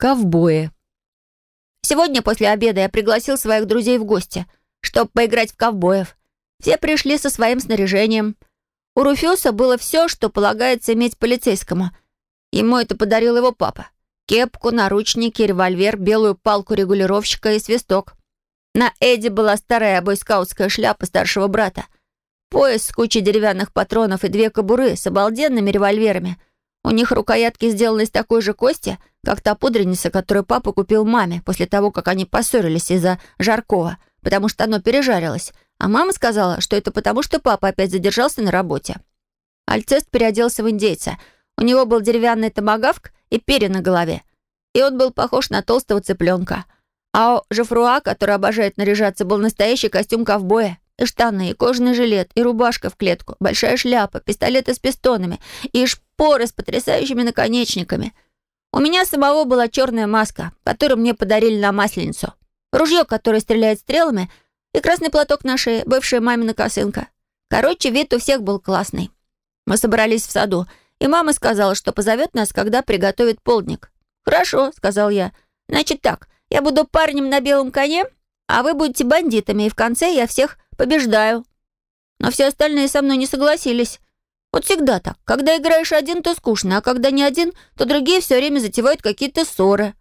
Ковбои. Сегодня после обеда я пригласил своих друзей в гости, чтобы поиграть в ковбоев. Все пришли со своим снаряжением. У Руфюса было все, что полагается иметь полицейскому. Ему это подарил его папа. Кепку, наручники, револьвер, белую палку регулировщика и свисток. На Эдди была старая бойскаутская шляпа старшего брата. Пояс с кучей деревянных патронов и две кобуры с обалденными револьверами — у них рукоятки сделаны из такой же кости, как та пудреница, которую папа купил маме после того, как они поссорились из-за жаркого, потому что оно пережарилось. А мама сказала, что это потому, что папа опять задержался на работе. Альцест переоделся в индейца. У него был деревянный томагавк и перья на голове. И он был похож на толстого цыпленка. А у Жефруа, который обожает наряжаться, был настоящий костюм ковбоя. И штаны, и кожаный жилет, и рубашка в клетку, большая шляпа, пистолеты с пистонами, и шпоры с потрясающими наконечниками. У меня самого была черная маска, которую мне подарили на Масленицу. Ружье, которое стреляет стрелами, и красный платок на шее, бывшая мамина косынка. Короче, вид у всех был классный. Мы собрались в саду, и мама сказала, что позовет нас, когда приготовит полдник. «Хорошо», — сказал я. «Значит так, я буду парнем на белом коне, а вы будете бандитами, и в конце я всех побеждаю. Но все остальные со мной не согласились. Вот всегда так. Когда играешь один, то скучно, а когда не один, то другие все время затевают какие-то ссоры.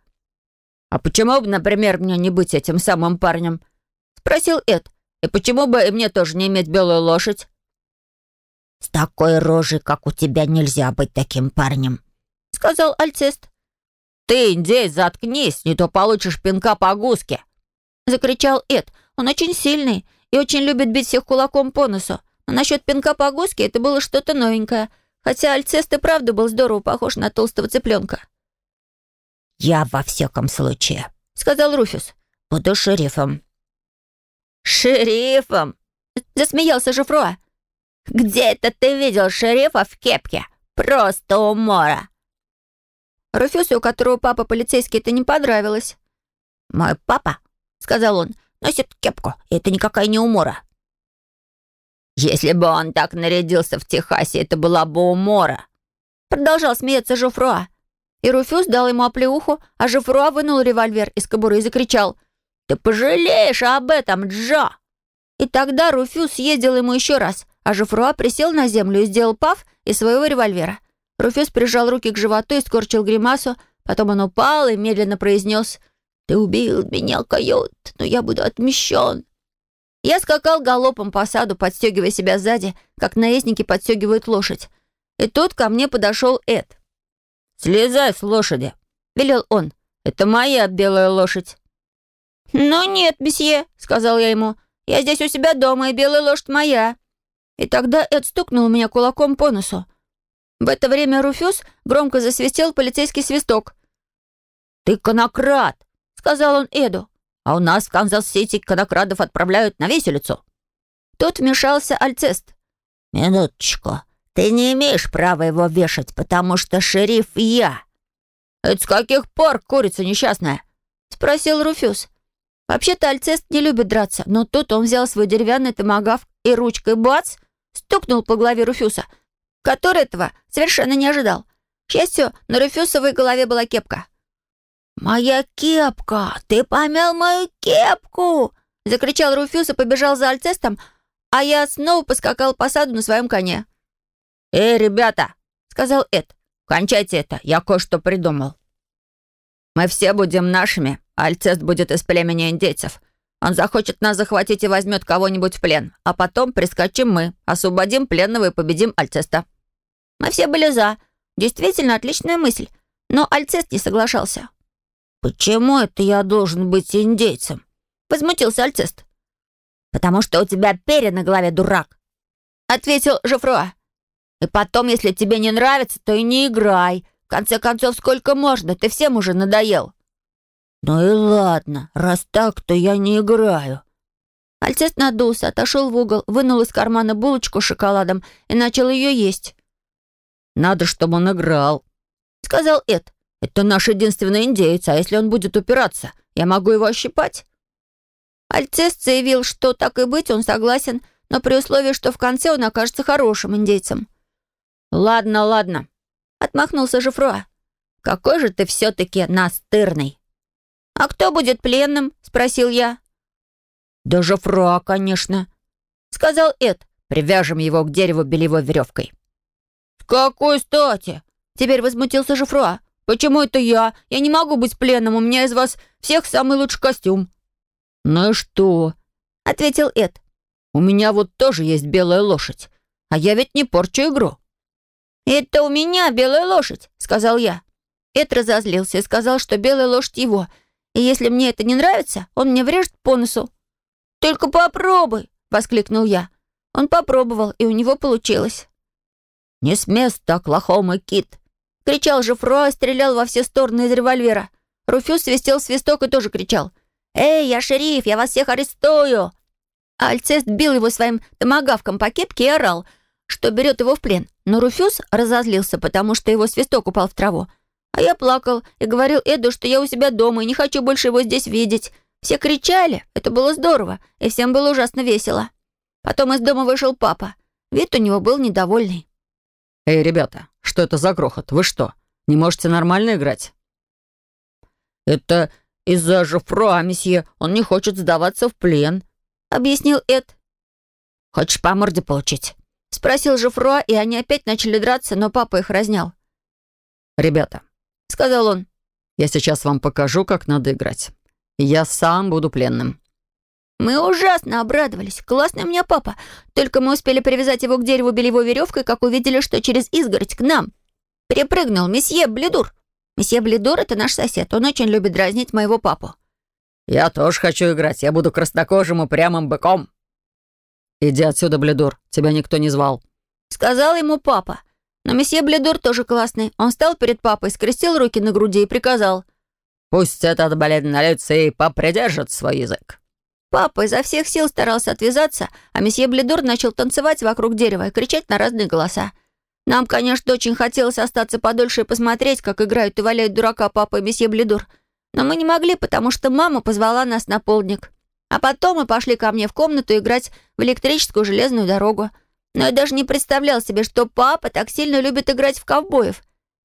«А почему бы, например, мне не быть этим самым парнем?» — спросил Эд. «И почему бы и мне тоже не иметь белую лошадь?» «С такой рожей, как у тебя, нельзя быть таким парнем», — сказал Альцест. «Ты, индей, заткнись, не то получишь пинка по гуске!» — закричал Эд. «Он очень сильный и очень любит бить всех кулаком по носу. Но насчет пинка по гуске это было что-то новенькое. Хотя Альцест и правда был здорово похож на толстого цыпленка. «Я во всяком случае», — сказал Руфус. «Буду шерифом». «Шерифом?» — засмеялся Жифруа. «Где это ты видел шерифа в кепке? Просто умора!» Руфюсу, у которого папа полицейский, это не понравилось. «Мой папа», — сказал он, — Носит кепку, и это никакая не умора». «Если бы он так нарядился в Техасе, это была бы умора», продолжал смеяться Жофруа. И Руфюз дал ему оплеуху, а Жофруа вынул револьвер из кобуры и закричал «Ты пожалеешь об этом, Джо!» И тогда Руфюз съездил ему еще раз, а Жофруа присел на землю и сделал пав из своего револьвера. Руфюз прижал руки к животу и скорчил гримасу, потом он упал и медленно произнес «Ты убил меня, койот, но я буду отмещен». Я скакал галопом по саду, подстегивая себя сзади, как наездники подстегивают лошадь. И тут ко мне подошел Эд. «Слезай с лошади», — велел он. «Это моя белая лошадь». «Ну нет, месье», — сказал я ему. «Я здесь у себя дома, и белая лошадь моя». И тогда Эд стукнул меня кулаком по носу. В это время Руфюз громко засвистел полицейский свисток. «Ты конократ!» Сказал он Эду. «А у нас в Канзас-Сити конокрадов отправляют на виселицу». Тут вмешался Альцест. «Минуточку. Ты не имеешь права его вешать, потому что шериф я». «Это с каких пор, курица несчастная?» — спросил Руфюз. Вообще-то Альцест не любит драться, но тут он взял свой деревянный томагавк и ручкой бац стукнул по голове Руфюса, который этого совершенно не ожидал. К счастью, на Руфюсовой голове была кепка. «Моя кепка! Ты помял мою кепку!» Закричал Руфюз и побежал за Альцестом, а я снова поскакал по саду на своем коне. «Эй, ребята!» — сказал Эд. «Кончайте это, я кое-что придумал. Мы все будем нашими, а Альцест будет из племени индейцев. Он захочет нас захватить и возьмет кого-нибудь в плен, а потом прискочим мы, освободим пленного и победим Альцеста». Мы все были за. Действительно отличная мысль. Но Альцест не соглашался. «Почему это я должен быть индейцем?» — возмутился Альцест. «Потому что у тебя перья на голове, дурак!» — ответил Жофруа. «И потом, если тебе не нравится, то и не играй. В конце концов, сколько можно? Ты всем уже надоел». «Ну и ладно, раз так, то я не играю». Альцест надулся, отошел в угол, вынул из кармана булочку с шоколадом и начал ее есть. «Надо, чтобы он играл», — сказал Эд. Это наш единственный индеец, а если он будет упираться, я могу его ощипать». Альцест заявил, что так и быть, он согласен, но при условии, что в конце он окажется хорошим индейцем. «Ладно, ладно», — отмахнулся Жифруа. какой же ты все-таки настырный!» «А кто будет пленным?» — спросил я. «Да Жофруа, конечно», — сказал Эд. «Привяжем его к дереву белевой веревкой». «С какой стати?» — теперь возмутился Жофруа. «Почему это я? Я не могу быть пленным, у меня из вас всех самый лучший костюм». «Ну и что?» — ответил Эд. «У меня вот тоже есть белая лошадь, а я ведь не порчу игру». «Это у меня белая лошадь», — сказал я. Эд разозлился и сказал, что белая лошадь его, и если мне это не нравится, он мне врежет по носу. «Только попробуй!» — воскликнул я. Он попробовал, и у него получилось. «Не с места, Оклахома, Кит!» — кричал же и стрелял во все стороны из револьвера. Руфюз свистел свисток и тоже кричал. «Эй, я шериф, я вас всех арестую!» Альцест бил его своим томагавком по кепке и орал, что берет его в плен. Но Руфюз разозлился, потому что его свисток упал в траву. А я плакал и говорил Эду, что я у себя дома и не хочу больше его здесь видеть. Все кричали, это было здорово, и всем было ужасно весело. Потом из дома вышел папа. Вид у него был недовольный. «Эй, ребята, что это за грохот? Вы что, не можете нормально играть?» «Это из-за Жофруа, месье. Он не хочет сдаваться в плен», — объяснил Эд. «Хочешь по морде получить?» — спросил Жофруа, и они опять начали драться, но папа их разнял. «Ребята», — сказал он, — «я сейчас вам покажу, как надо играть. Я сам буду пленным». Мы ужасно обрадовались. Классный у меня папа. Только мы успели привязать его к дереву белевой веревкой, как увидели, что через изгородь к нам перепрыгнул месье Бледур. Месье Бледур — это наш сосед. Он очень любит дразнить моего папу. «Я тоже хочу играть. Я буду краснокожим упрямым быком». «Иди отсюда, Бледур. Тебя никто не звал», — сказал ему папа. Но месье Бледур тоже классный. Он встал перед папой, скрестил руки на груди и приказал. Пусть этот бледнолицый попридержит свой язык». Папа изо всех сил старался отвязаться, а месье Бледур начал танцевать вокруг дерева и кричать на разные голоса. Нам, конечно, очень хотелось остаться подольше и посмотреть, как играют и валяют дурака папа и месье Бледур. Но мы не могли, потому что мама позвала нас на полдник. А потом мы пошли ко мне в комнату играть в электрическую железную дорогу. Но я даже не представлял себе, что папа так сильно любит играть в ковбоев.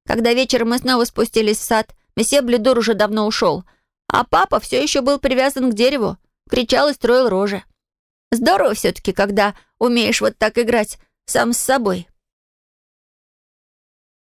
Когда вечером мы снова спустились в сад, Месье Бледур уже давно ушел, а папа все еще был привязан к дереву, кричал и строил рожи. Здорово все-таки, когда умеешь вот так играть сам с собой.